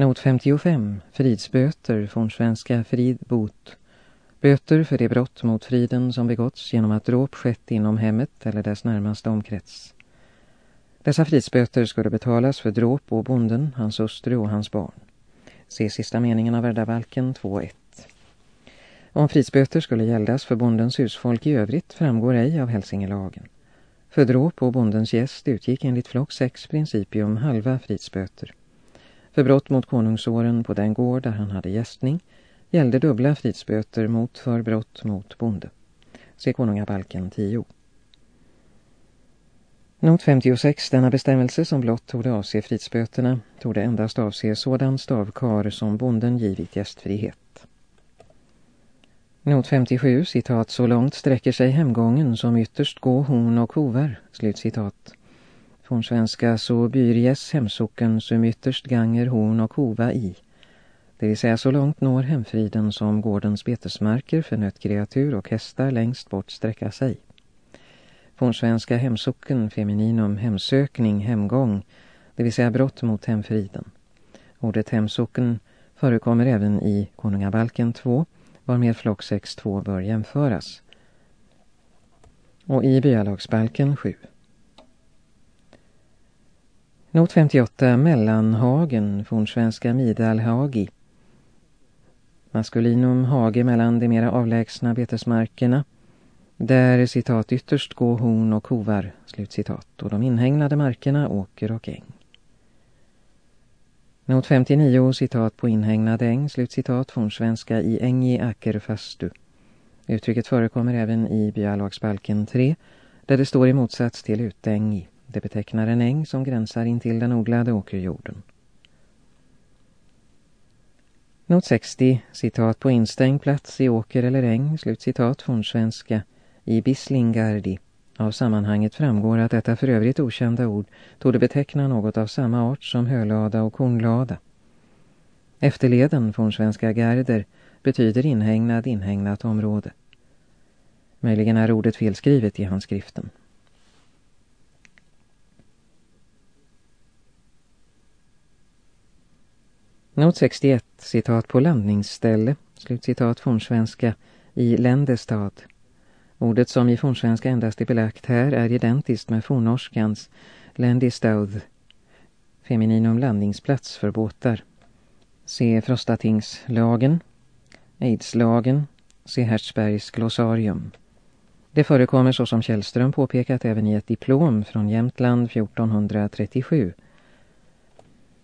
Not 55. Fridsböter från svenska fridbot. Böter för det brott mot friden som begåtts genom att dråp skett inom hemmet eller dess närmaste omkrets. Dessa fridsböter skulle betalas för dråp och bonden, hans hustru och hans barn. Se sista meningen av värdabalken 2.1. Om fridsböter skulle gäldas för bondens husfolk i övrigt framgår ej av hälsingelagen. För dråp och bondens gäst utgick enligt flock 6 principium halva fridsböter. För brott mot konungsåren på den gård där han hade gästning gällde dubbla fridsböter mot för brott mot bonde. Se konungabalken 10. Not 56, denna bestämmelse som blott torde avse fridsböterna, torde endast avse sådan stavkar som bonden givit gästfrihet. Not 57, citat, så långt sträcker sig hemgången som ytterst gå hon och hovar, slutcitat. Fornsvenska så byrjes hemsocken som ytterst ganger horn och hova i. Det vill säga så långt når hemfriden som gårdens betesmarker för nötkreatur och hästar längst bort sträcka sig. Fornsvenska hemsocken, femininum, hemsökning, hemgång, det vill säga brott mot hemfriden. Ordet hemsocken förekommer även i Konungabalken 2, varmed flock 6.2 bör jämföras. Och i byalagsbalken 7. Not 58, Mellanhagen, fornsvenska Midalhagi. Maskulinum hage mellan de mera avlägsna betesmarkerna där citat ytterst gå horn och hovar, slutcitat, och de inhägnade markerna åker och äng. Not 59 citat på inhägnad äng, slutcitat från svenska i ängi akerfastu. Uttrycket förekommer även i byalagsbalken 3, där det står i motsats till utängi. Det betecknar en äng som gränsar in till den odlade åkerjorden. Not 60, citat på instängd plats i åker eller äng, slutcitat från svenska i Bislingardi. Av sammanhanget framgår att detta för övrigt okända ord tog beteckna något av samma art som hölada och kornlada. Efterleden från svenska garder betyder inhägnad, inhägnat område. Möjligen är ordet felskrivet i handskriften. Not 61, citat på landningsställe, slutcitat fornsvenska, i Ländestad. Ordet som i fornsvenska endast är belagt här är identiskt med fornnorskans Ländestad. femininum landningsplats för båtar. Se Frostatingslagen, Aidslagen, se Hertzbergs glossarium. Det förekommer så som Källström påpekat även i ett diplom från Jämtland 1437.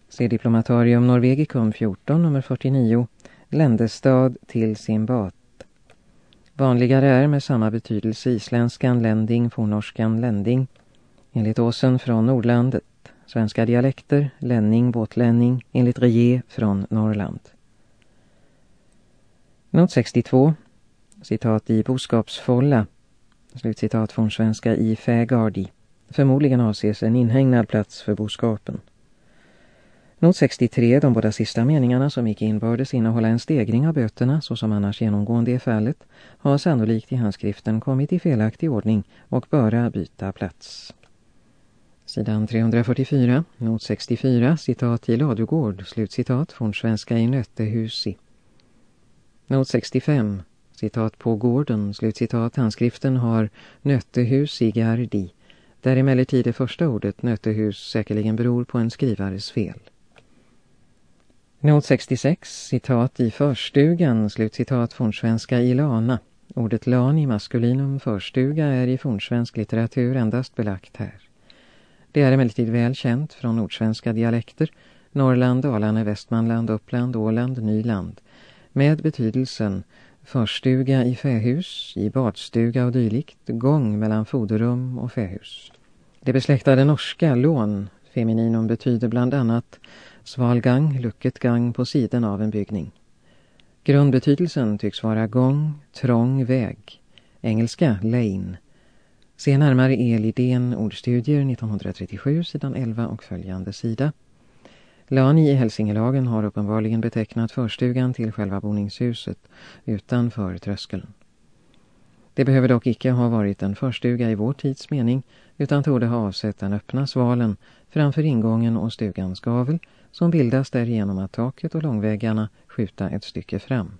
Se Diplomatarium Norvegicum 14 nummer 49, Ländestad till Simbat. Vanligare är med samma betydelse isländskan länding, fornorskan länding. Enligt åsen från Nordlandet. Svenska dialekter, länning, båtlänning. Enligt reje från Norrland. Not 62. Citat i boskapsfolla. Slutcitat från svenska i fägardi. Förmodligen avses en inhägnad plats för boskapen. Not 63, de båda sista meningarna som gick inbördes innehålla en stegring av böterna så som annars genomgående är fallet har sannolikt i handskriften kommit i felaktig ordning och böra byta plats. Sidan 344, not 64, citat i Ladugård, slutcitat från svenska i Nöttehusi. Not 65, citat på gården, slutcitat, handskriften har Nöttehus i Gardi, där emellertid det första ordet Nöttehus säkerligen beror på en skrivares fel. Not 66, citat i förstugan, slutcitat fornsvenska i lana. Ordet lan i maskulinum förstuga är i fornsvensk litteratur endast belagt här. Det är emellertid väl känt från nordsvenska dialekter, Norrland, Dalarna, Västmanland, Uppland, Åland, Nyland, med betydelsen förstuga i fähus, i badstuga och dylikt, gång mellan foderrum och fähus. Det besläktade norska lån, femininum, betyder bland annat Svalgang, lucket gang på sidan av en byggning. Grundbetydelsen tycks vara gång, trång väg. Engelska lane. Se närmare Elidén ordstudier 1937 sidan 11 och följande sida. Lani i Hälsingelagen har uppenbarligen betecknat förstugan till själva boningshuset utanför tröskeln. Det behöver dock icke ha varit en förstuga i vår tids mening utan torde ha avsett den öppna svalen framför ingången och stugans gavel som bildas därigenom att taket och långväggarna skjuta ett stycke fram.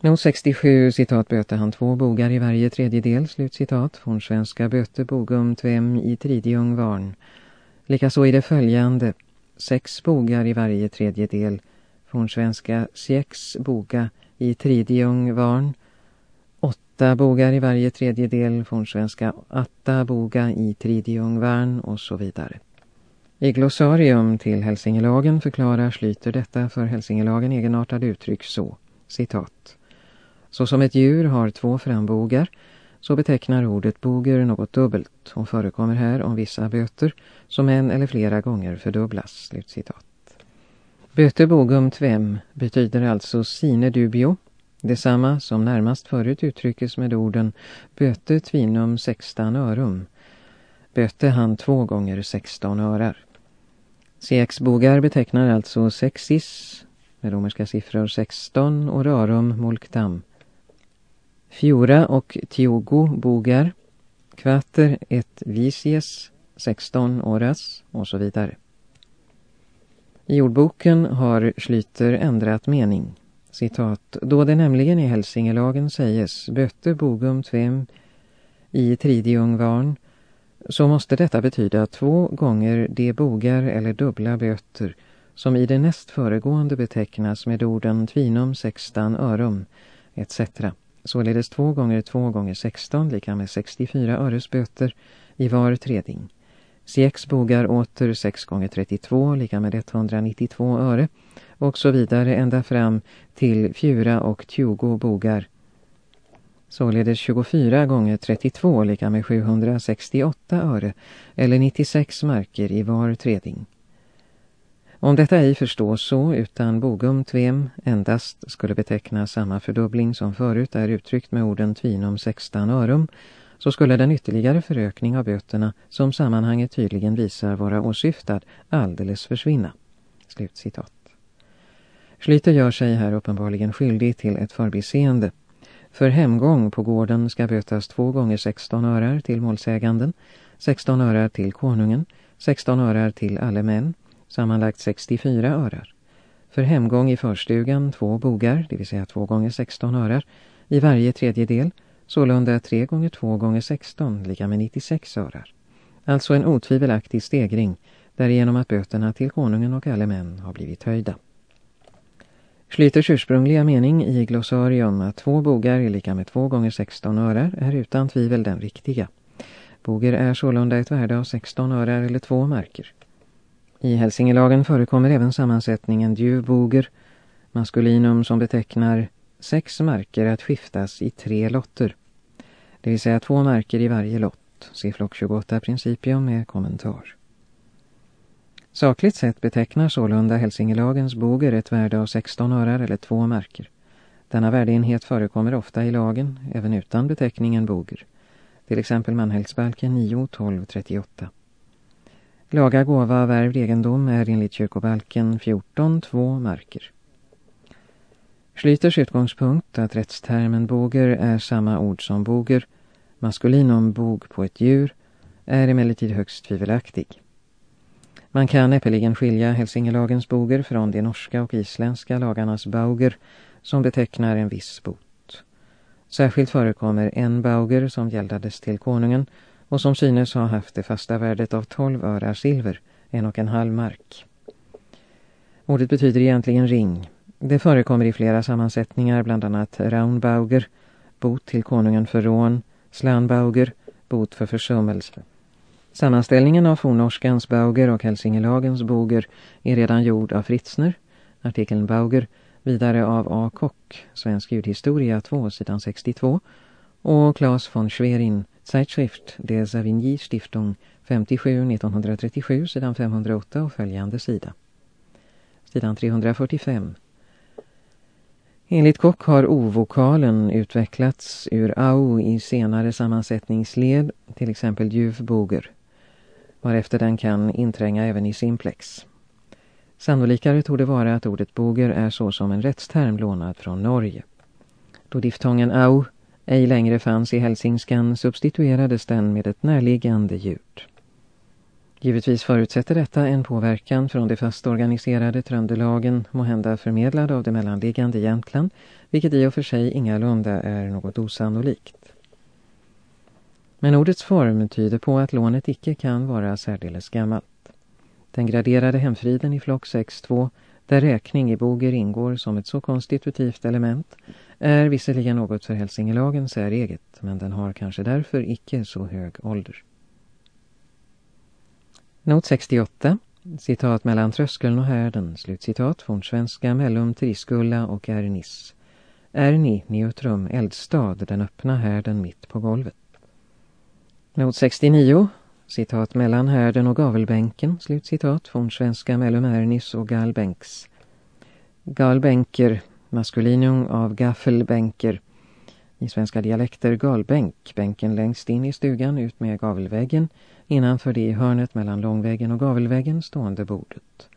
Not 67 citat böte han två bogar i varje tredjedel, slutcitat, från svenska böte bogum tvem i tridiung varn. Likaså i det följande, sex bogar i varje tredjedel, från svenska sex boga i tridiung varn. Åtta bogar i varje tredjedel, från svenska atta boga i tridiung varn och så vidare. I glossarium till Hälsingelagen förklarar Schlyter detta för Hälsingelagen egenartade uttryck så, citat. Så som ett djur har två frambogar så betecknar ordet boger något dubbelt och förekommer här om vissa böter som en eller flera gånger fördubblas. Slutcitat. Böte bogum tvem betyder alltså sine dubio, detsamma som närmast förut uttryckes med orden böte tvinum sextan örum. Böte han två gånger sexton örar. CX-bogar betecknar alltså sexis med romerska siffror 16 och rarum mulktam Fjora och Tiogo bogar, kvater ett visies, 16 oras och så vidare. I ordboken har Schlyter ändrat mening. Citat, då det nämligen i Hälsingelagen säges bötte bogum tvem i tridiung varn så måste detta betyda två gånger de bogar eller dubbla böter som i det näst föregående betecknas med orden tvinum sextan örum etc. Således två gånger två gånger 16 lika med 64 öres böter i var treding. Sex bogar åter 6 gånger 32 lika med 192 öre och så vidare ända fram till 4 och 20 bogar. Således 24 gånger 32 lika med 768 öre eller 96 marker i var treding. Om detta ej förstås så utan bogum tvem endast skulle beteckna samma fördubbling som förut är uttryckt med orden tvinum sextan örum så skulle den ytterligare förökning av böterna som sammanhanget tydligen visar vara åsyftad alldeles försvinna. Slutcitat. Schlyter gör sig här uppenbarligen skyldig till ett förbiseende. För hemgång på gården ska bötas två gånger 16 örar till målsäganden, 16 örar till konungen, 16 örar till alle män, sammanlagt 64 örar. För hemgång i förstugan två bogar, det vill säga två gånger 16 örar, i varje tredjedel, sålunda 3 gånger 2 gånger 16, lika med 96 örar. Alltså en otvivelaktig stegring, därigenom att böterna till konungen och alla män har blivit höjda. Schlyters ursprungliga mening i glossarium att två bogar är lika med två gånger 16 örar är utan tvivel den riktiga. Boger är sålunda ett värde av 16 örar eller två marker. I Hälsingelagen förekommer även sammansättningen djurboger, maskulinum som betecknar sex marker att skiftas i tre lotter. Det vill säga två marker i varje lott. Se flock 28 principium med kommentar. Sakligt sett betecknar sålunda Hälsingelagens boger ett värde av 16 örar eller två marker. Denna värdeenhet förekommer ofta i lagen, även utan beteckningen boger. Till exempel Manhälsbalken 9, 12, 38. Laga gåva av värvd egendom är enligt kyrkobalken 14 2 marker. Schlyters utgångspunkt att rättstermen boger är samma ord som boger, maskulinum bog på ett djur, är emellertid högst tvivelaktig. Man kan näppeligen skilja Hälsingelagens boger från de norska och isländska lagarnas bauger som betecknar en viss bot. Särskilt förekommer en bauger som gäldades till konungen och som synes ha haft det fasta värdet av 12 örar silver, en och en halv mark. Ordet betyder egentligen ring. Det förekommer i flera sammansättningar, bland annat Raunbauger, bot till konungen för rån, Slanbauger, bot för försummelse. Sammanställningen av fornorskans Bauger och Hälsingelagens Boger är redan gjord av Fritzner, artikeln Bauger, vidare av A. Kock, Svensk ljudhistoria 2, sidan 62, och Claes von Schwerin, Zeitschrift Des Savigny Stiftung 57 1937 sidan 508 och följande sida. Sidan 345. Enligt Kock har O-vokalen utvecklats ur au i senare sammansättningsled, till exempel djuvboger, varefter den kan intränga även i simplex. Sannolikare tog det vara att ordet boger är så som en rättsterm lånad från Norge. Då diftongen au ej längre fanns i hälsingskan substituerades den med ett närliggande ljud. Givetvis förutsätter detta en påverkan från de fast organiserade tröndelagen måhända förmedlad av det mellanliggande Jämtland, vilket i och för sig ingalunda är något osannolikt. Men ordets form tyder på att lånet icke kan vara särdeles gammalt. Den graderade hemfriden i flock 6.2, där räkning i boger ingår som ett så konstitutivt element, är visserligen något för Hälsingelagen säreget, men den har kanske därför icke så hög ålder. Not 68, citat mellan tröskeln och härden, slutcitat från svenska mellum Triskulla och Ernis. Erni, neutrum, eldstad, den öppna härden mitt på golvet. Not 69, citat mellan härden och gavelbänken, slutcitat från svenska mellum Ernis och Galbänks. Galbänker, maskulinum av gaffelbänker. I svenska dialekter galbänk, bänken längst in i stugan ut med gavelväggen, innanför det i hörnet mellan långväggen och gavelväggen stående bordet.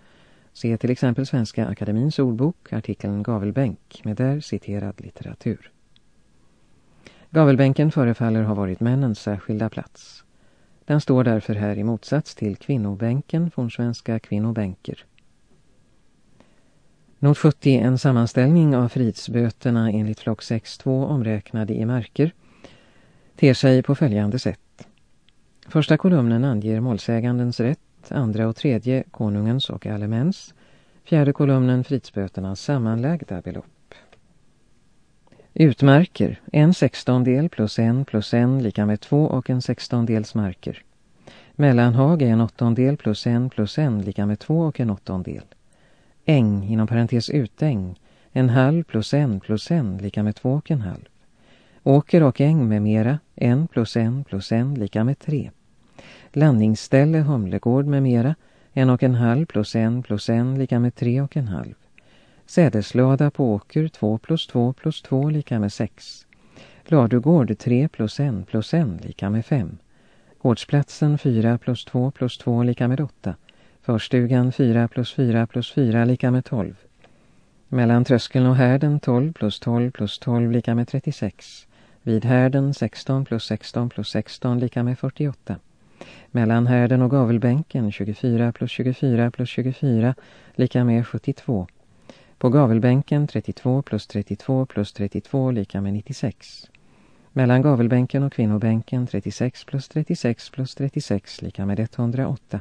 Se till exempel Svenska Akademins ordbok, artikeln Gavelbänk, med där citerad litteratur. Gavelbänken förefaller ha varit männens särskilda plats. Den står därför här i motsats till kvinnobänken från svenska kvinnobänker. Not 70 en sammanställning av fridsböterna enligt flock 6.2 omräknade i marker ter sig på följande sätt. Första kolumnen anger målsägandens rätt, andra och tredje konungens och allemens, fjärde kolumnen fridsböternas sammanlagda belopp. Utmarker, en sextondel plus en plus en lika med två och en sextondels marker. Mellanhag är en åttondel plus en plus en lika med två och en åttondel. Äng, inom parentes utäng, en halv plus en plus en lika med två och en halv. Åker och äng med mera, en plus en plus en lika med tre landningsställe Humlegård med mera, en och en halv plus en plus en lika med tre och en halv. Sädeslada på åker 2 plus 2 plus 2 lika med 6. Ladugård 3 plus 1 plus 1 lika med 5. Gårdsplatsen 4 plus 2 plus 2 lika med 8. Förstugan 4 plus 4 plus 4 lika med 12. Mellan tröskeln och härden 12 plus 12 plus 12 lika med 36. Vid härden 16 plus 16 plus 16 lika med 48. Mellan härden och gavelbänken 24 plus 24 plus 24 lika med 72. På gavelbänken 32 plus 32 plus 32 lika med 96. Mellan gavelbänken och kvinnobänken 36 plus 36 plus 36 lika med 108.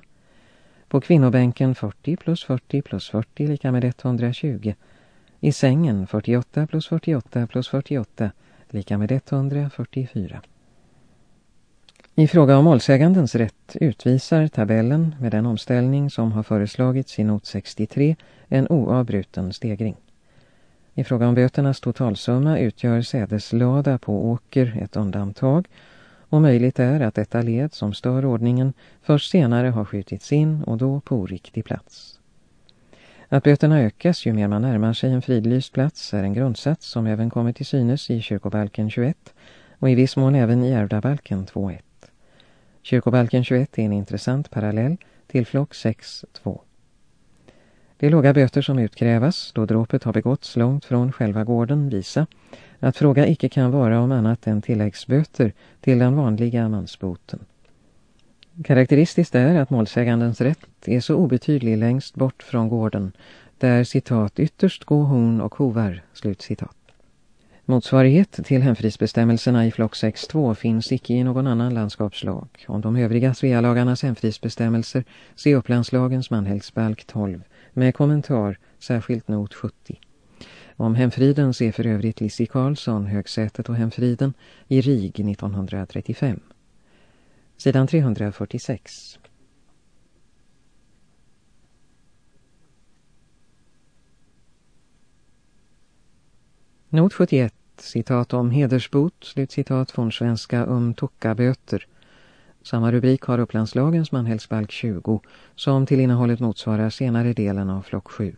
På kvinnobänken 40 plus 40 plus 40 lika med 120. I sängen 48 plus 48 plus 48 lika med 144. I fråga om målsägandens rätt utvisar tabellen med den omställning som har föreslagits i not 63 en oavbruten stegring. I fråga om böternas totalsumma utgör sädeslada på åker ett undantag och möjligt är att detta led som stör ordningen först senare har skjutits in och då på oriktig plats. Att böterna ökas ju mer man närmar sig en fridlyst plats är en grundsats som även kommer till synes i kyrkobalken 21 och i viss mån även i ärvdabalken 2.1. Kyrkobalken 21 är en intressant parallell till flock 6.2. De låga böter som utkrävas då dråpet har begåtts långt från själva gården visa att fråga icke kan vara om annat än tilläggsböter till den vanliga mansboten. Karaktäristiskt är att målsägandens rätt är så obetydlig längst bort från gården där citat ytterst gå hon och hovar, slut citat. Motsvarighet till hemfrisbestämmelserna i flock 6.2 finns icke i någon annan landskapslag. Om de övriga Svealagarnas hemfrisbestämmelser se Upplandslagens Manhällsbalk 12 med kommentar särskilt not 70. Om hemfriden ser för övrigt Lissi Karlsson högsätet och hemfriden i RIG 1935. Sidan 346. Not 71, citat om hedersbot, slutcitat från svenska um böter. Samma rubrik har Upplandslagens manhällsbalk 20, som till innehållet motsvarar senare delen av flock 7.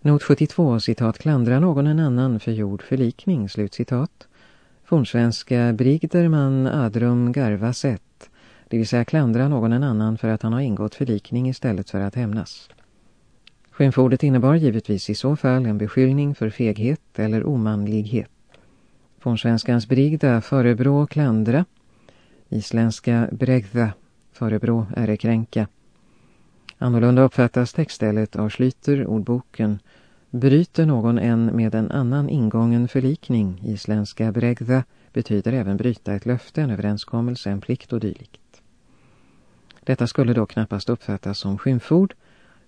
Not 72, citat, klandra någon en annan för gjord förlikning, slutcitat. Fornsvenska brigderman adrum garva sett, det vill säga klandra någon en annan för att han har ingått förlikning istället för att hämnas. Skymfordet innebar givetvis i så fall en beskyllning för feghet eller omanlighet. Fornsvenskans brigda förebrå klandra, isländska bregda Förebrå är kränka. Annorlunda uppfattas textstället av Schlyter, ordboken. Bryter någon en med en annan ingången förlikning, isländska bregda, betyder även bryta ett löfte, en överenskommelse, en plikt och dylikt. Detta skulle då knappast uppfattas som skymford,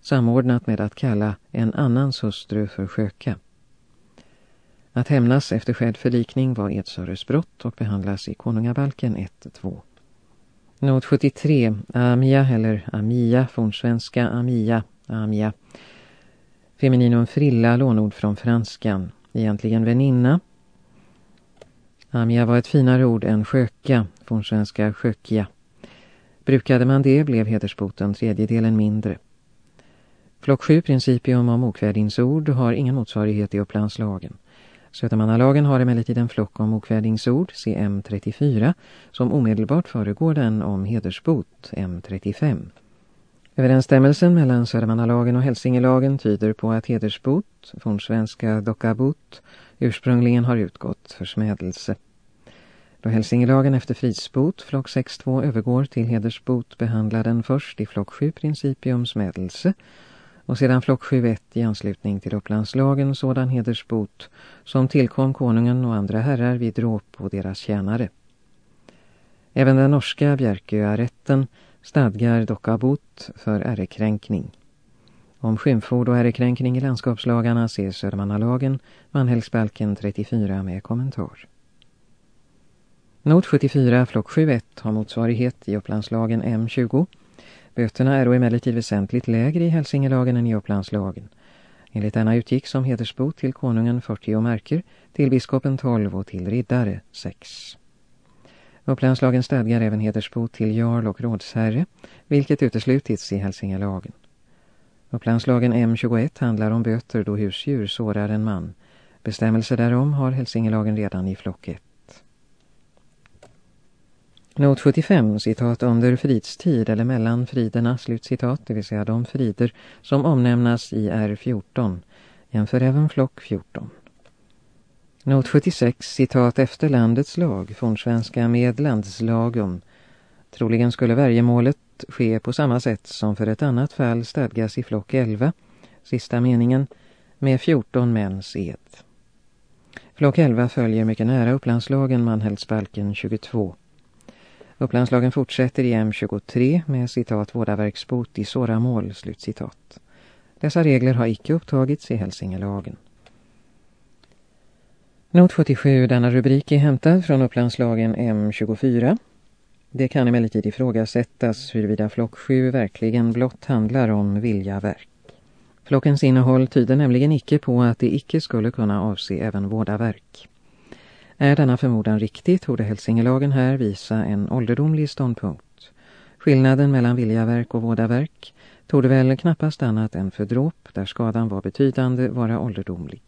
samordnat med att kalla en annans hustru för sköka. Att hämnas efter skedd förlikning var edsöresbrott och behandlas i konungabalken 1-2. Not 73, Amia eller Amia, fornsvenska Amia, Amia. Femininum frilla, lånord från franskan, egentligen väninna. Amia var ett finare ord än sköka, fornsvenska skökja. Brukade man det blev hedersboten tredjedelen mindre. Flock 7 principium om okvädingsord har ingen motsvarighet i upplandslagen. Södermannalagen har emellertid en flock om okvädingsord, CM34, som omedelbart föregår den om hedersbot, M35. Överensstämmelsen mellan Södermannalagen och Hälsingelagen tyder på att hedersbot, fornsvenska dockabot, ursprungligen har utgått för smädelse. Då Hälsingelagen efter frisbot, flock 6.2, övergår till hedersbot behandlar den först i flock 7 principium smädelse- och sedan flock 7.1 i anslutning till Upplandslagen sådan hedersbot som tillkom konungen och andra herrar vid dråp och deras tjänare. Även den norska Bjärköarätten stadgar dockabot för ärekränkning. Om skymford och ärekränkning i landskapslagarna ser Södermannalagen, Manhällsbalken 34 med kommentar. Not 74, flock 7.1 har motsvarighet i Upplandslagen M20 Böterna är då emellertid väsentligt lägre i Hälsingelagen än i Upplandslagen. Enligt denna utgick som hedersbot till konungen 40 märker, till biskopen 12 och till riddare 6. Upplandslagen stadgar även hedersbot till jarl och rådsherre, vilket uteslutits i Hälsingelagen. Upplandslagen M21 handlar om böter då husdjur sårar en man. Bestämmelser därom har Hälsingelagen redan i flock 1. Not 75, citat under fridstid eller mellan friderna, slutcitat, det vill säga de frider som omnämnas i R14, jämför även flock 14. Not 76, citat efter landets lag, fornsvenska med landslagum. Troligen skulle värjemålet ske på samma sätt som för ett annat fall stadgas i flock 11, sista meningen, med 14 mäns ed. Flock 11 följer mycket nära upplandslagen Manhällsbalken 22. Upplandslagen fortsätter i M23 med citat vårdaverksbot i såramål, slutcitat. Dessa regler har icke upptagits i Hälsingelagen. Not 77, denna rubrik är hämtad från Upplandslagen M24. Det kan emellertid ifrågasättas huruvida flock 7 verkligen blott handlar om viljaverk. Flockens innehåll tyder nämligen icke på att det icke skulle kunna avse även vårdaverk. Är denna förmodan riktig torde Hälsingelagen här visa en ålderdomlig ståndpunkt. Skillnaden mellan viljaverk och vådaverk torde väl knappast annat än för dråp, där skadan var betydande, vara ålderdomlig.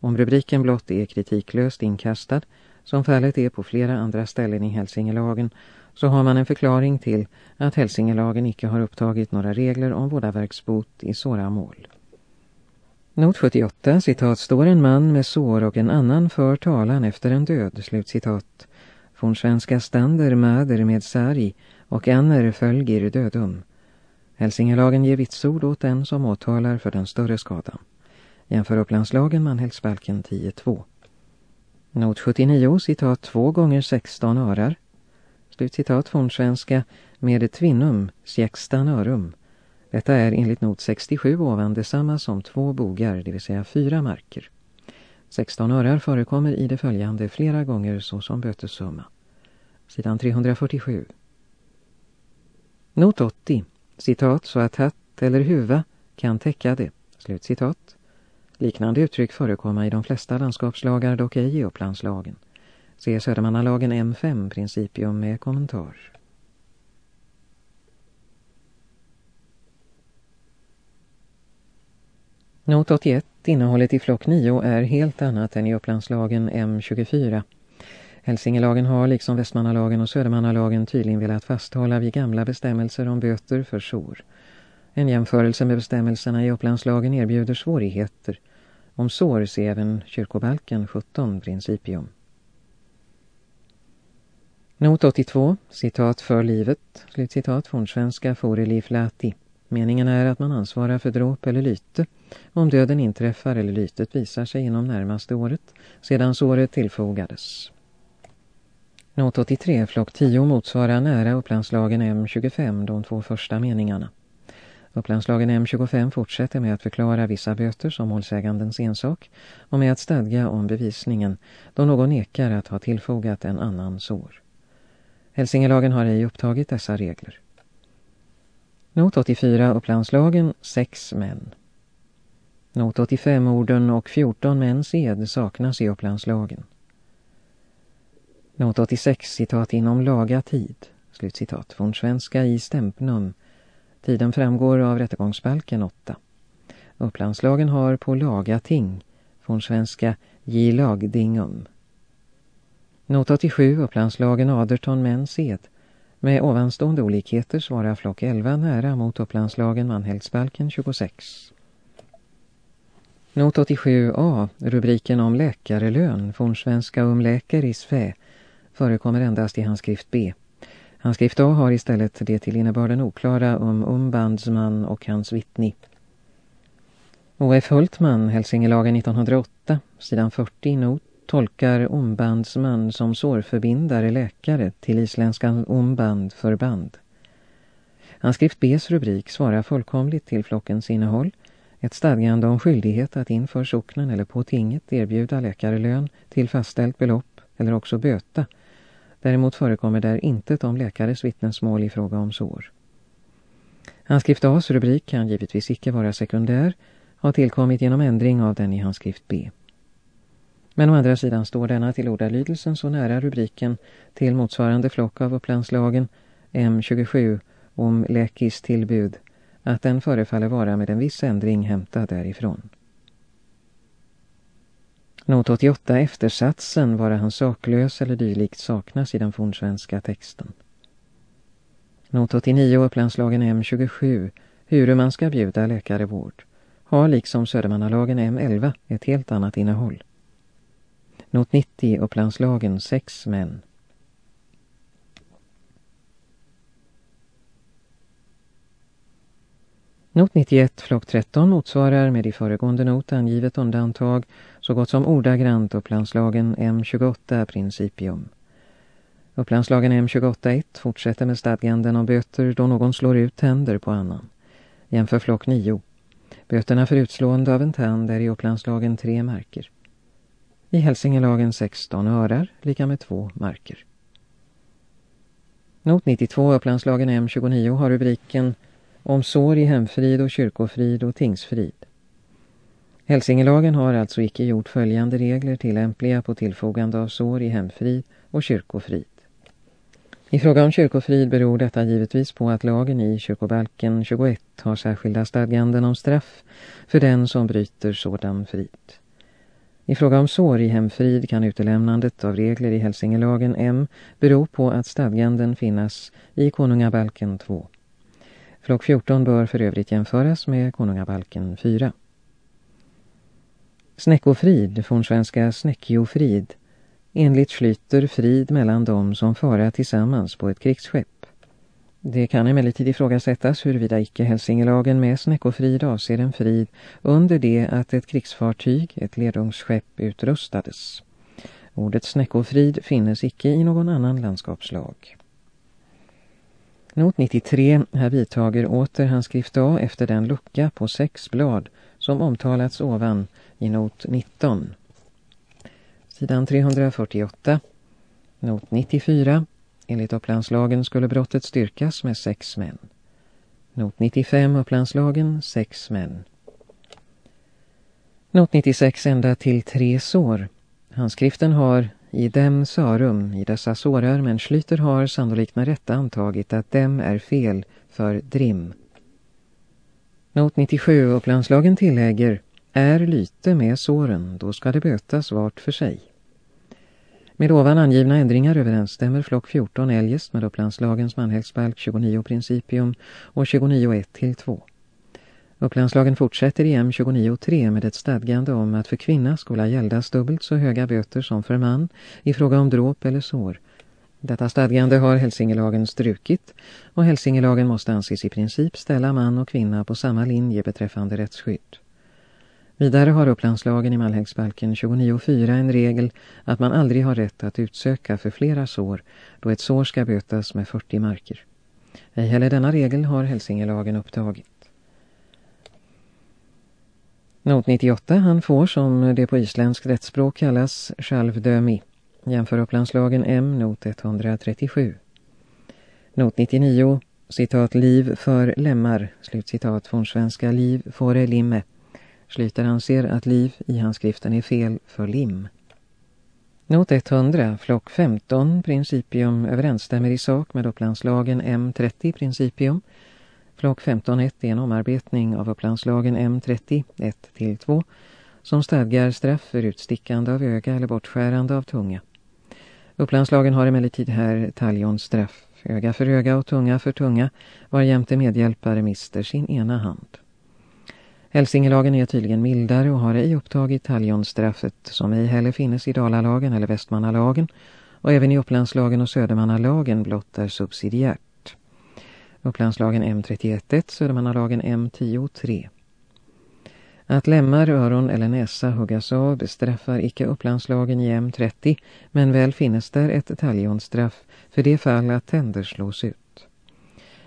Om rubriken blott är kritiklöst inkastad, som fallet är på flera andra ställen i Hälsingelagen, så har man en förklaring till att Hälsingelagen icke har upptagit några regler om vådaverksbot i såra mål. Not 78, citat, står en man med sår och en annan för talan efter en död, slutcitat. Från svenska stander möder med sarg och anner följer dödum. Hälsingelagen ger vitsord åt den som åtalar för den större skadan. Jämför upplandslagen manhällsbalken 10.2. Not 79, citat, två gånger 16 örar. Slutcitat från svenska med tvinnum, sextan örum. Detta är enligt not 67 ovan detsamma som två bogar, det vill säga fyra marker. 16 örar förekommer i det följande flera gånger såsom bötesumma. Sidan 347. Not 80. Citat så att hatt eller huva kan täcka det. Slut citat. Liknande uttryck förekommer i de flesta landskapslagar, dock ej i upplandslagen. Se Södermannalagen M5 principium med kommentar. Not 81, innehållet i flock 9 är helt annat än i Upplandslagen M24. Hälsingelagen har liksom Västmannalagen och Södermannalagen tydligen velat fasthålla vid gamla bestämmelser om böter för sor. En jämförelse med bestämmelserna i Upplandslagen erbjuder svårigheter. Om sår ser även kyrkobalken 17 principium. Not 82, citat för livet, slutcitat från svenska Forelif Flati. Meningen är att man ansvarar för dråp eller lyte om döden inträffar eller lytet visar sig inom närmaste året sedan såret tillfogades. Not 83, flock 10 motsvarar nära upplandslagen M25 de två första meningarna. Upplandslagen M25 fortsätter med att förklara vissa böter som målsägandens ensak och med att stadga om bevisningen då någon nekar att ha tillfogat en annan sår. Hälsingelagen har ej upptagit dessa regler. Not 84 Upplandslagen 6 män. Not 85 orden och 14 mäns ed saknas i Upplandslagen. Not 86 citat inom laga tid. Slutcitat från svenska i stämpnum. Tiden framgår av rättegångsbalken 8. Upplandslagen har på laga ting från svenska gi lagdingum. Not 87 Upplandslagen Aderton mäns ed. Med ovanstående olikheter svarar flock 11 nära mot Upplandslagen Manhältsbalken 26. Not 87a, rubriken om läkarelön, fornsvenska um läker i Sve, förekommer endast i handskrift B. Handskrift A har istället det till innebörden oklara om umbandsman och hans vittni. O.F. Hultman, Hälsingelagen 1908, sidan 40, not tolkar ombandsman som sårförbindare läkare till isländskan omband förband. Handskrift Bs rubrik svarar fullkomligt till flockens innehåll, ett stadgande om skyldighet att inför socknen eller på tinget erbjuda läkarlön till fastställt belopp eller också böta. Däremot förekommer där inte om läkares vittnesmål i fråga om sår. Anskrift A's rubrik kan givetvis icke vara sekundär, har tillkommit genom ändring av den i handskrift B. Men å andra sidan står denna till ordalydelsen så nära rubriken till motsvarande flock av upplandslagen M27 om läkis tillbud att den förefaller vara med en viss ändring hämtad därifrån. Not 88 eftersatsen vara han saklös eller dylikt saknas i den fornsvenska texten. Not 89 upplandslagen M27 hur man ska bjuda läkarevård har liksom Södermannalagen M11 ett helt annat innehåll. Not 90 Upplandslagen 6 män. Not 91 flock 13 motsvarar med i föregående not angivet undantag så gott som ordagrant Upplandslagen M28 principium. Upplandslagen M28.1 fortsätter med stadganden om böter då någon slår ut tänder på annan. Jämför flock 9. Böterna för utslående av en tand är i Upplandslagen tre marker. I Hälsingelagen 16 örar, lika med två marker. Not 92 Upplandslagen M29 har rubriken Om sår i hemfrid och kyrkofrid och tingsfrid. Hälsingelagen har alltså icke gjort följande regler tillämpliga på tillfogande av sår i hemfrid och kyrkofrid. I fråga om kyrkofrid beror detta givetvis på att lagen i kyrkobalken 21 har särskilda stadganden om straff för den som bryter sådan frid. I fråga om sår i hemfrid kan utelämnandet av regler i Hälsingelagen M bero på att stadganden finnas i Konungabalken 2. Flock 14 bör för övrigt jämföras med Konungabalken 4. Snäckofrid, från svenska snäckjofrid, enligt flyter frid mellan dem som fara tillsammans på ett krigsskepp. Det kan emellertid ifrågasättas huruvida icke Hälsingelagen med snäckofrid avser en frid under det att ett krigsfartyg, ett ledungsskepp, utrustades. Ordet snäckofrid finnes icke i någon annan landskapslag. Not 93 här vidtager åter handskrift A efter den lucka på sex blad som omtalats ovan i not 19. Sidan 348, not 94 Enligt upplandslagen skulle brottet styrkas med sex män. Not 95 upplandslagen, sex män. Not 96 ända till tre sår. Handskriften har i dem sarum i dessa sårar men Schlyter har sannolikt med rätta antagit att dem är fel för drim. Not 97 upplandslagen tillägger är lyte med såren då ska det bötas vart för sig. Med ovan angivna ändringar överensstämmer flock 14 eljest med Upplandslagens manhällsbalk 29 principium och 29.1 till 2. Upplandslagen fortsätter i M29.3 med ett stadgande om att för kvinna skulle gäldas dubbelt så höga böter som för man i fråga om dråp eller sår. Detta stadgande har Hälsingelagen strukit och Hälsingelagen måste anses i princip ställa man och kvinna på samma linje beträffande rättsskydd. Vidare har upplandslagen i Malhägsbalken 29.4 en regel att man aldrig har rätt att utsöka för flera sår då ett sår ska bötas med 40 marker. Ej heller denna regel har Hälsingelagen upptagit. Not 98, han får som det på isländsk rättsspråk kallas självdömi. Jämför upplandslagen M, not 137. Not 99, citat liv för lemmar, slutcitat från svenska liv för limme. Schlyter anser att liv i handskriften är fel för lim. Not 100, flock 15, principium överensstämmer i sak med upplandslagen M30 principium. Flock 15.1 är en omarbetning av upplandslagen M30 1-2 som stadgar straff för utstickande av öga eller bortskärande av tunga. Upplandslagen har emellertid här taljonstraff, öga för öga och tunga för tunga, var jämte medhjälpare mister sin ena hand. Hälsingelagen är tydligen mildare och har ej upptagit taljonstraffet som ej heller finnes i Dalalagen eller Västmanalagen och även i Upplandslagen och Södermannalagen blott är subsidiärt. Upplandslagen M31.1, Södermannalagen M10.3. Att lemmar, öron eller näsa huggas av bestraffar icke upplandslagen i M30 men väl finnes där ett taljonstraff för det fall att tänder slås ut.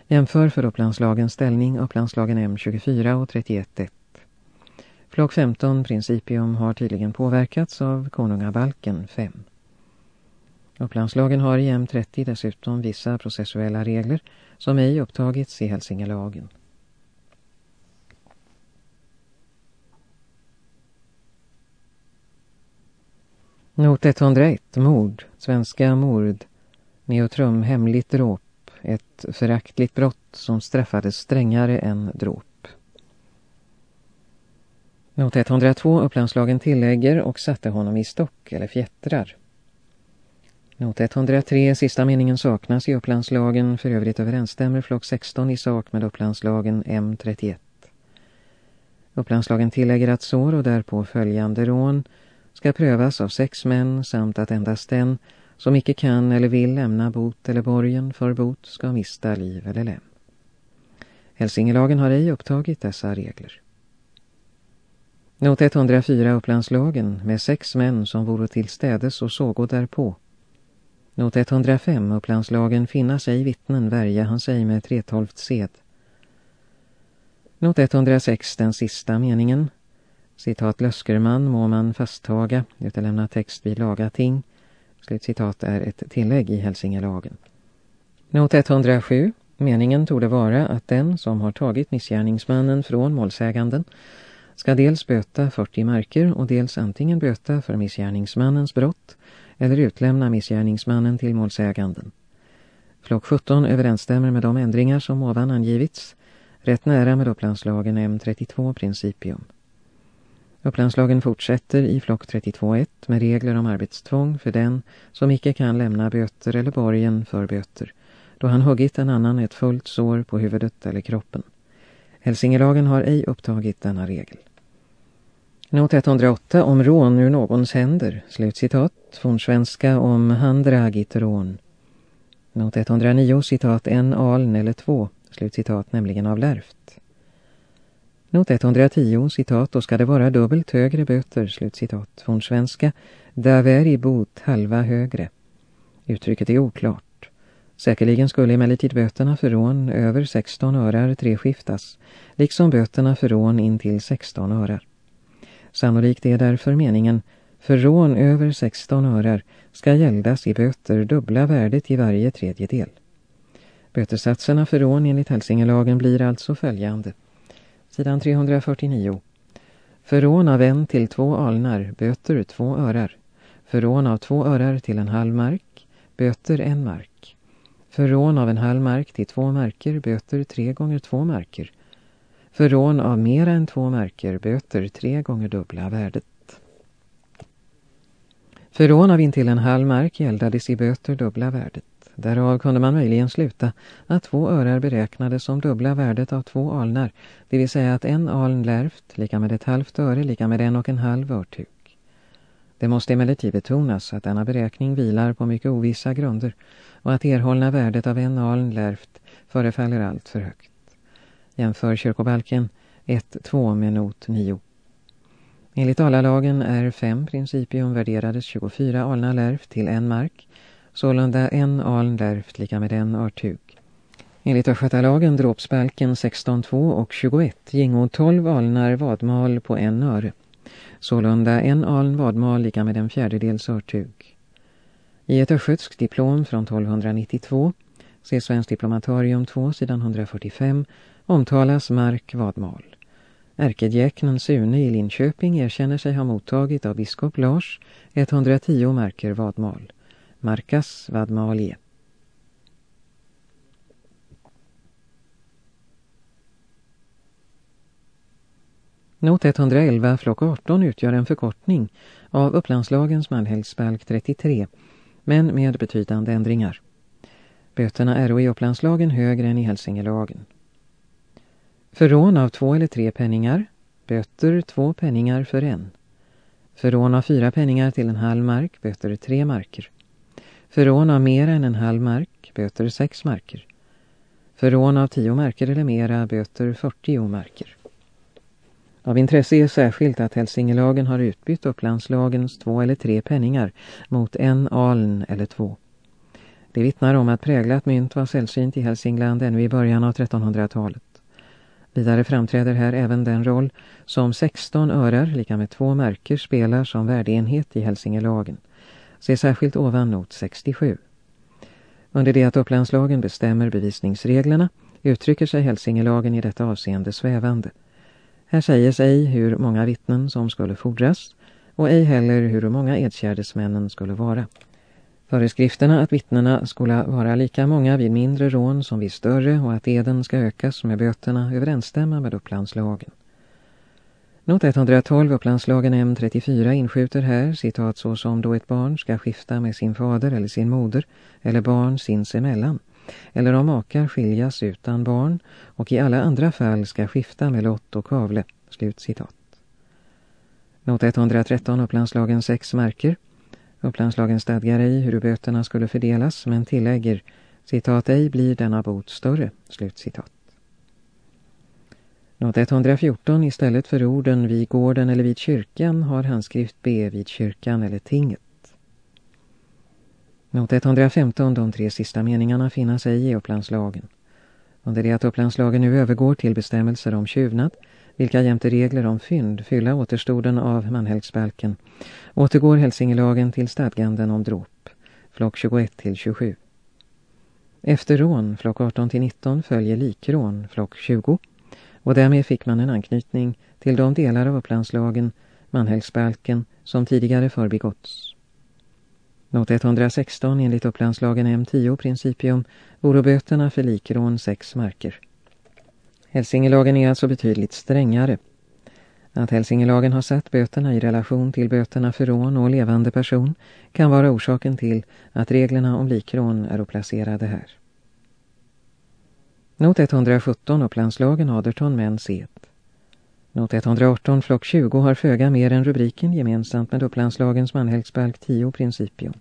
Jämför för upplandslagens ställning upplandslagen M24 och 31.1. Flock 15 Principium har tydligen påverkats av konungabalken 5. Upplandslagen har i M30 dessutom vissa processuella regler som ej upptagits i Hälsingelagen. Not 101, mord, svenska mord, neutrum, hemligt dråp, ett föraktligt brott som straffades strängare än dråp. Not 102 upplandslagen tillägger och satte honom i stock eller fjättrar. Not 103 sista meningen saknas i upplandslagen, för övrigt överensstämmer flock 16 i sak med upplandslagen M31. Upplandslagen tillägger att sår och därpå följande rån ska prövas av sex män samt att endast den som icke kan eller vill lämna bot eller borgen för bot ska mista liv eller lem. Hälsingelagen har ej upptagit dessa regler. Not 104 Upplandslagen med sex män som vore till städes och sågo därpå. Not 105 Upplandslagen finna sig vittnen värja han sig med tretolft sed. Not 106 den sista meningen. Citat Löskerman må man fasttaga, utelämna text vid laga ting. Slutcitat är ett tillägg i Hälsingelagen. Not 107 Meningen tog det vara att den som har tagit missgärningsmannen från målsäganden ska dels böta 40 marker och dels antingen böta för missgärningsmannens brott eller utlämna missgärningsmannen till målsäganden. Flock 17 överensstämmer med de ändringar som ovan angivits, rätt nära med upplandslagen M32 principium. Upplandslagen fortsätter i flock 32.1 med regler om arbetstvång för den som icke kan lämna böter eller borgen för böter, då han huggit en annan ett fullt sår på huvudet eller kroppen. Hälsingelagen har ej upptagit denna regel. Not 108 om rån ur någons händer, slutcitat, från svenska om handdragit rån. Not 109 citat en aln eller två, slutcitat nämligen av lärft. Not 110 citat då ska det vara dubbelt högre böter, slutcitat, från svenska, där i bot halva högre. Uttrycket är oklart. Säkerligen skulle emellertid böterna för rån över 16 örar treskiftas, liksom böterna för rån in till 16 örar. Sannolikt är därför meningen för rån över 16 örar ska gäldas i böter dubbla värdet i varje tredjedel. Bötesatserna för rån enligt Hälsingelagen blir alltså följande. Sidan 349. För rån av en till två alnar, böter två örar. För rån av två örar till en halv mark, böter en mark. För rån av en halv mark till två marker, böter tre gånger två marker. För rån av mer än två marker böter tre gånger dubbla värdet. För rån av intill en halv mark gäldades i böter dubbla värdet. Därav kunde man möjligen sluta att två örar beräknades som dubbla värdet av två alnar, det vill säga att en aln lärft lika med ett halvt öre lika med en och en halv örtuk. Det måste emellertid betonas att denna beräkning vilar på mycket ovissa grunder och att erhållna värdet av en aln lärft förefaller allt för högt. Jämför kyrkobalken 1-2 med not 9. Enligt alalagen är fem principium värderades 24 alna lärft till en mark, sålunda en aln lärft lika med en artug. Enligt Östgötalagen dråpsbalken 16.2 och 21 gingo 12 alnar vadmal på en öre. Sålunda en aln vadmal lika med en fjärdedels örtug. I ett östgötskt diplom från 1292, se Svensk diplomatarium 2 sidan 145, omtalas mark vadmal. Ärkedjäknen Sune i Linköping erkänner sig ha mottagit av biskop Lars 110 marker vadmal. Markas vadmalie. Not 111 flock 18 utgör en förkortning av Upplandslagens manhällsbalk 33, men med betydande ändringar. Böterna är i Upplandslagen högre än i Hälsingelagen. För rån av två eller tre penningar, böter två penningar för en. För rån av fyra penningar till en halv mark, böter tre marker. För rån av mer än en halv mark, böter sex marker. För rån av tio marker eller mera, böter 40 marker. Av intresse är särskilt att Hälsingelagen har utbytt Upplandslagens två eller tre penningar mot en aln eller två. Det vittnar om att präglat mynt var sällsynt i Hälsingland ännu i början av 1300-talet. Vidare framträder här även den roll som 16 örar, lika med två märker, spelar som värdeenhet i Hälsingelagen. Se särskilt ovan not 67. Under det att Upplandslagen bestämmer bevisningsreglerna uttrycker sig Hälsingelagen i detta avseende svävande. Här sägs ej hur många vittnen som skulle fordras och ej heller hur många edkärdesmännen skulle vara. Föreskrifterna att vittnena skulle vara lika många vid mindre rån som vid större och att eden ska ökas med böterna överensstämma med upplandslagen. Not 112 upplandslagen M34 inskjuter här citat så som då ett barn ska skifta med sin fader eller sin moder eller barn sinsemellan eller om makar skiljas utan barn och i alla andra fall ska skifta med lott och kavle. Slut citat. Not 113 upplandslagen 6 märker Upplandslagen stadgar ej hur böterna skulle fördelas men tillägger citat ej blir denna bot större. Slut citat. Not 114 istället för orden vid gården eller vid kyrkan har handskrift B vid kyrkan eller tinget. Not 115 de tre sista meningarna finnas ej i Upplandslagen. Under det att Upplandslagen nu övergår till bestämmelser om tjuvnad vilka jämte regler om fynd fylla återstoden av manhälsbalken, återgår Hälsingelagen till stadganden om dråp, flock 21 till 27. Efter rån, flock 18 till 19, följer likrån, flock 20, och därmed fick man en anknytning till de delar av upplandslagen, manhälsbalken, som tidigare förbigåtts. Not 116 enligt upplandslagen M10 principium vore böterna för likrån 6 marker. Hälsingelagen är alltså betydligt strängare. Att Hälsingelagen har satt böterna i relation till böterna för rån och levande person kan vara orsaken till att reglerna om likrån är placerade här. Not 117 Upplandslagen Aderton män set. Not 118 flock 20 har föga mer än rubriken gemensamt med Upplandslagens manhällsbalk 10 principium.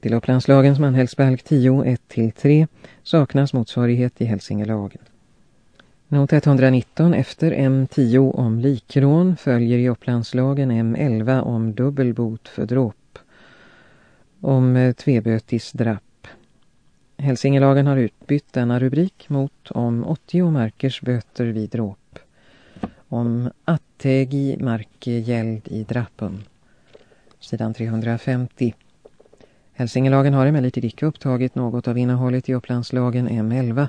Till Upplandslagens manhällsbalk 10 1-3 saknas motsvarighet i Hälsingelagen. Not 119 efter M10 om likrån följer i Upplandslagen M11 om dubbelbot för dråp. Om tvebötis tvebötisdrapp. Hälsingelagen har utbytt denna rubrik mot om 80 markers böter vid dråp. Om attegi marke gäld i drappum. Sidan 350. Hälsingelagen har emellertid icke upptagit något av innehållet i Upplandslagen M11-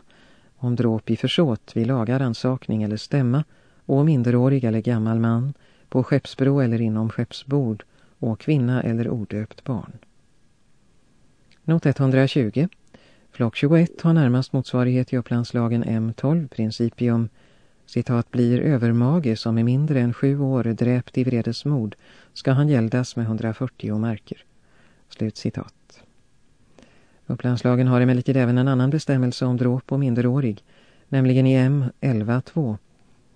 om dråp i försåt vid lagaransakning eller stämma och minderårig eller gammal man på skeppsbro eller inom skeppsbord och kvinna eller odöpt barn. Not 120. Flock 21 har närmast motsvarighet i upplandslagen M12 principium citat blir övermage som är mindre än sju år dräpt i vredesmod ska han gäldas med 140 marker. Slut citat. Upplandslagen har emellertid även en annan bestämmelse om dråp och minderårig, nämligen i M 11.2.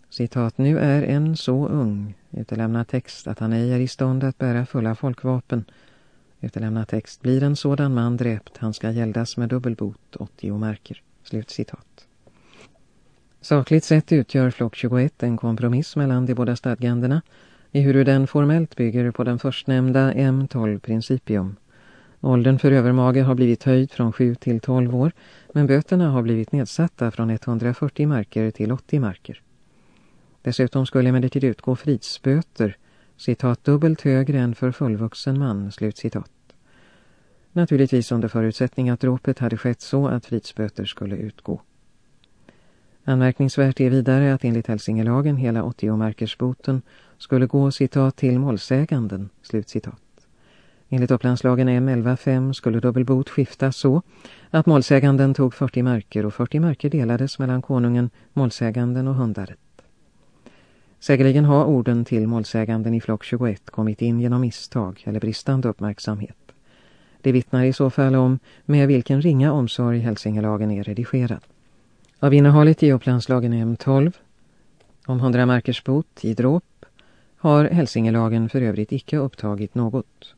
Citat, nu är en så ung, utelämnad text att han ej är i stånd att bära fulla folkvapen. Utelämnad text blir en sådan man dräpt, han ska gäldas med dubbelbot 80 marker. Slut citat. Sakligt sett utgör flock 21 en kompromiss mellan de båda stadgandena ehuru den formellt bygger på den förstnämnda M12 principium. Åldern för övermage har blivit höjd från 7 till 12 år men böterna har blivit nedsatta från 140 marker till 80 marker. Dessutom skulle emellertid utgå fridsböter, citat dubbelt högre än för fullvuxen man, slut citat. Naturligtvis under förutsättning att dråpet hade skett så att fridsböter skulle utgå. Anmärkningsvärt är vidare att enligt Hälsingelagen hela 80-markersboten skulle gå citat till målsäganden, slut citat. Enligt upplandslagen M11.5 skulle dubbelbot skiftas så att målsäganden tog 40 marker och 40 marker delades mellan konungen, målsäganden och hundaret. Säkerligen har orden till målsäganden i flock 21 kommit in genom misstag eller bristande uppmärksamhet. Det vittnar i så fall om med vilken ringa omsorg Hälsingelagen är redigerad. Av innehållet i upplandslagen M12 om 100 markers bot i dråp har Hälsingelagen för övrigt icke upptagit något.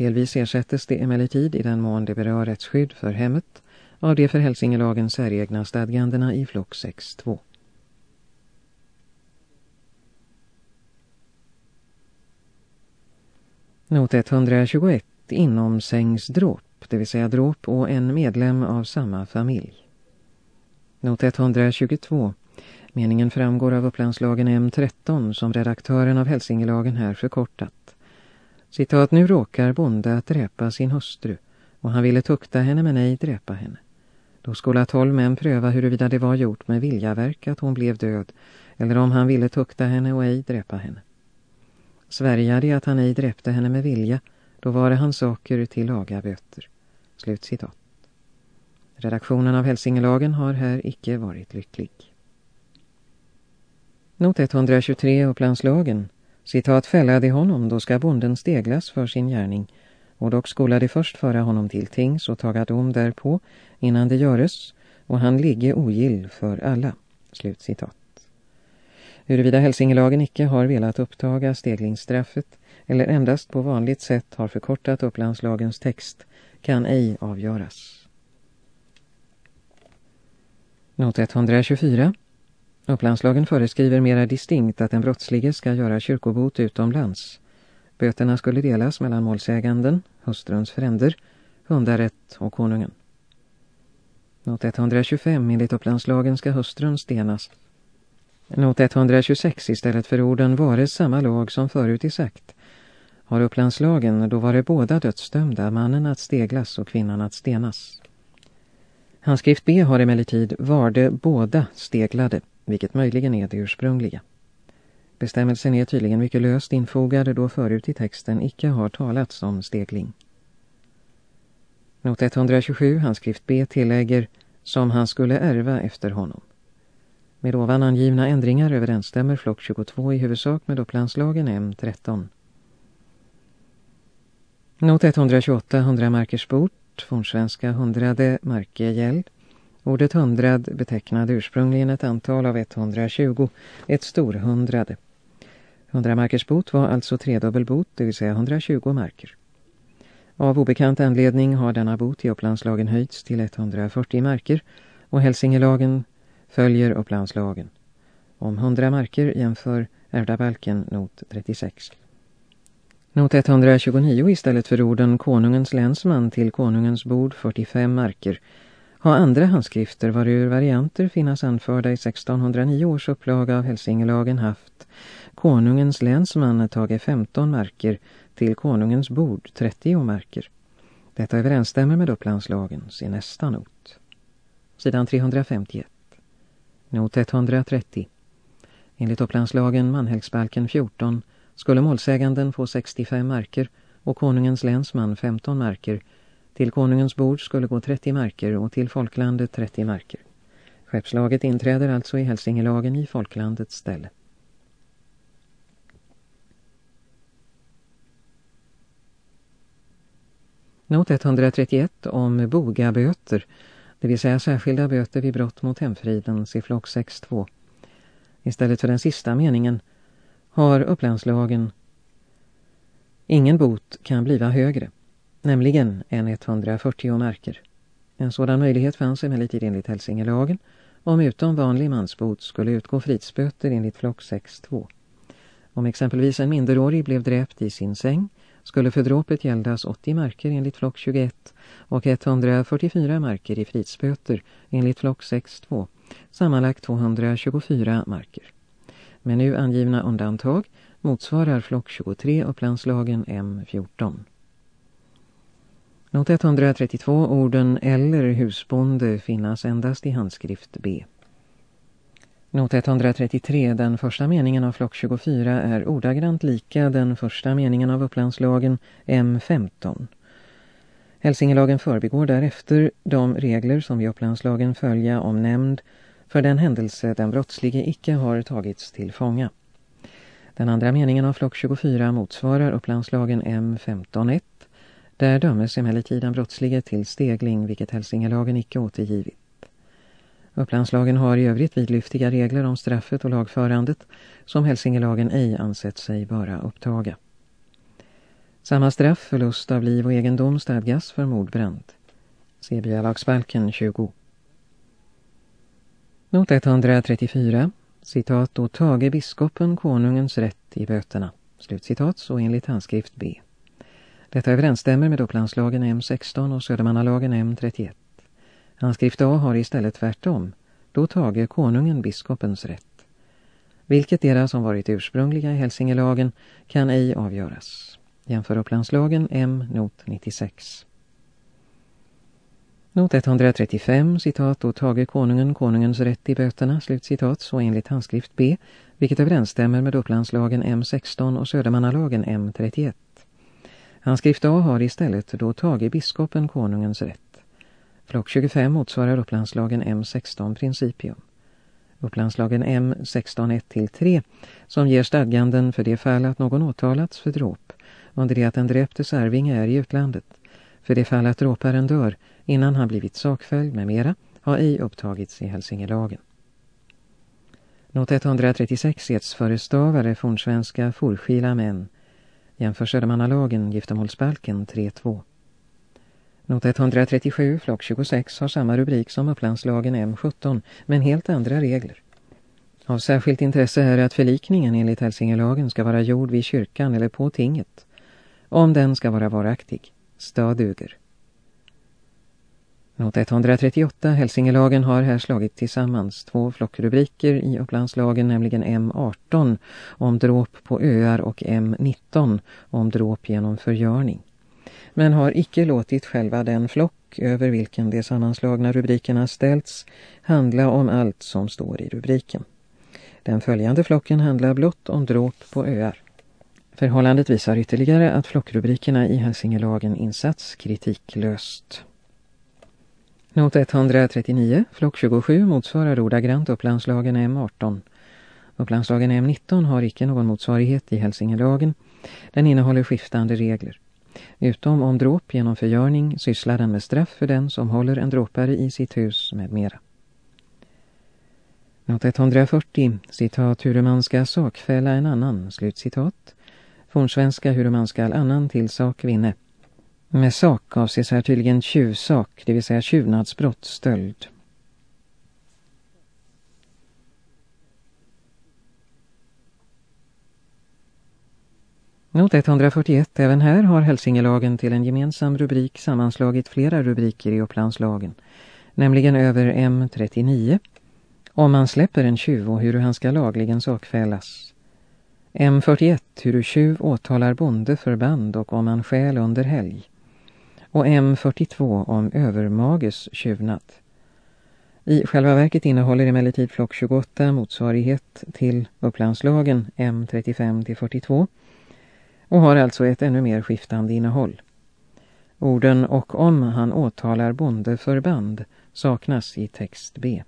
Delvis ersättes det emellertid i den mån det berör rättsskydd för hemmet av de för Hälsingelagen säregna stadgandena i flock 6.2. Not 121 inom sängsdråp, det vill säga dråp och en medlem av samma familj. Not 122. Meningen framgår av upplandslagen M13 som redaktören av Hälsingelagen här förkortat. Citat, nu råkar bonde att dräpa sin hustru och han ville tukta henne men ej dräpa henne. Då skulle tolv män pröva huruvida det var gjort med viljaverk att hon blev död eller om han ville tukta henne och ej dräpa henne. Svärjade att han ej dräpte henne med vilja, då var det hans saker till laga böter. Slut citat. Redaktionen av Hälsingelagen har här icke varit lycklig. Not 123 Upplandslagen. Citat fällade honom, då ska bonden steglas för sin gärning. Och dock skola de först föra honom till tings och taga dom därpå innan det göres, och han ligge ogill för alla. Slut citat. Huruvida Hälsingelagen icke har velat upptaga steglingsstraffet eller endast på vanligt sätt har förkortat upplandslagens text kan ej avgöras. Not 124. Upplandslagen föreskriver mera distinkt att en brottslige ska göra kyrkobot utomlands. Böterna skulle delas mellan målsäganden, hustruns fränder, hundarätt och konungen. Not 125 enligt upplandslagen ska hustrun stenas. Not 126 istället för orden vare samma lag som förut är sagt. Har upplandslagen då var det båda dödsdömda, mannen att steglas och kvinnan att stenas. Handskrift B har emellertid var det båda steglade, vilket möjligen är det ursprungliga. Bestämmelsen är tydligen mycket löst infogad då förut i texten icke har talats om stegling. Not 127, handskrift B, tillägger som han skulle ärva efter honom. Med ovan angivna ändringar överensstämmer flock 22 i huvudsak med upplandslagen M13. Not 128, 100 markers bort, fornsvenska hundrade markegäld. Ordet hundrad betecknade ursprungligen ett antal av 120, ett storhundrade. 100 markers bot var alltså tredubbelbot, det vill säga 120 marker. Av obekant anledning har denna bot i upplandslagen höjts till 140 marker och Hälsingelagen följer upplandslagen. Om 100 marker jämför ärvdabalken not 36. Not 129 istället för orden konungens länsman till konungens bord 45 marker har andra handskrifter varur varianter finnas anförda i 1609 års upplaga av Hälsingelagen haft konungens länsman tagit 15 marker till konungens bord 30 marker. Detta överensstämmer med upplandslagen, se nästa not. Sidan 351. Not 130. Enligt upplandslagen Manhällsbalken 14 skulle målsäganden få 65 marker och konungens länsman 15 marker. Till konungens bord skulle gå 30 marker och till folklandet 30 marker. Skeppslaget inträder alltså i Hälsingelagen i folklandets ställe. Not 131 om bogaböter, det vill säga särskilda böter vid brott mot hemfriden, sifflock 6.2. Istället för den sista meningen har upplandslagen ingen bot kan bliva högre, nämligen en 140 marker. En sådan möjlighet fanns emellertid enligt Hälsingelagen om utom vanlig mansbot skulle utgå fridsböter enligt flock 6.2. Om exempelvis en minderårig blev dräpt i sin säng skulle för dråpet gäldas 80 marker enligt flock 21 och 144 marker i fridsböter enligt flock 6.2, sammanlagt 224 marker. Med nu angivna undantag motsvarar flock 23 upplandslagen M14. Not 132 orden eller husbonde finnas endast i handskrift B. Not 133, den första meningen av flock 24 är ordagrant lika den första meningen av upplandslagen M15. Hälsingelagen förbigår därefter de regler som i upplandslagen följa om nämnd för den händelse den brottslige icke har tagits till fånga. Den andra meningen av flock 24 motsvarar upplandslagen M15.1 där dömes emellertid den brottslige till stegling vilket Hälsingelagen icke återgivit. Upplandslagen har i övrigt vidlyftiga regler om straffet och lagförandet som Hälsingelagen ej ansett sig bara upptaga. Samma straff, förlust av liv och egendom, stadgas för mordbrand. Se byalagsbalken 20. Not 134. Citat och tage biskopen konungens rätt i böterna. Slutcitat så enligt handskrift B. Detta överensstämmer med Upplandslagen M16 och Södermannalagen M31. Handskrift A har istället tvärtom. Då tage konungen biskopens rätt. Vilket deras som varit ursprungliga i Hälsingelagen kan ej avgöras. Jämför Upplandslagen M not 96. Not 135, citat, då tage konungen konungens rätt i böterna, slutcitat, så enligt handskrift B, vilket överensstämmer med Upplandslagen M16 och Södermannalagen M31. Handskrift A har istället då tagit biskopen konungens rätt. Flock 25 motsvarar Upplandslagen M16 principium. Upplandslagen M16 1-3 som ger stadganden för det fall att någon åtalats för dråp under det att en dräptes arvinge är i utlandet. För det fall att dråparen dör innan han blivit sakföljd med mera har ej upptagits i Hälsingelagen. Not 136 etsförestavare fornsvenska forskila män Jämför Södermannalagen, giftermålsbalken 3.2. Not 137, flock 26 har samma rubrik som Upplandslagen M17 men helt andra regler. Av särskilt intresse är att förlikningen enligt Hälsingelagen ska vara gjord vid kyrkan eller på tinget. Om den ska vara varaktig, staduger. Not 138, Hälsingelagen har här slagit tillsammans två flockrubriker i Upplandslagen, nämligen M18 om dråp på öar och M19 om dråp genom förgörning. Men har icke låtit själva den flock över vilken de sammanslagna rubrikerna ställts handla om allt som står i rubriken. Den följande flocken handlar blott om dråp på öar. Förhållandet visar ytterligare att flockrubrikerna i Hälsingelagen insats kritiklöst. Not 139, flock 27 motsvarar ordagrant Upplandslagen M18. Upplandslagen M19 har icke någon motsvarighet i Hälsingelagen. Den innehåller skiftande regler. Utom om dråp genom förgörning sysslar den med straff för den som håller en dråpare i sitt hus med mera. Not 140, citat hur man ska sakfälla en annan, slutcitat. Fornsvenska hur man ska annan till sak vinne. Med sak avses här tydligen tjuvsak, det vill säga tjuvnadsbrott, stöld. Not 141, även här har Hälsingelagen till en gemensam rubrik sammanslagit flera rubriker i Upplandslagen, nämligen över M39, om man släpper en tjuv och hur han ska lagligen sakfällas. M41, hur du tjuv åtalar bonde förband och om man skäl under helg och M42 om övermages tjuvnatt. I själva verket innehåller emellertid flock 28 motsvarighet till Upplandslagen M35-42 och har alltså ett ännu mer skiftande innehåll. Orden och om han åtalar bondeförband saknas i text B.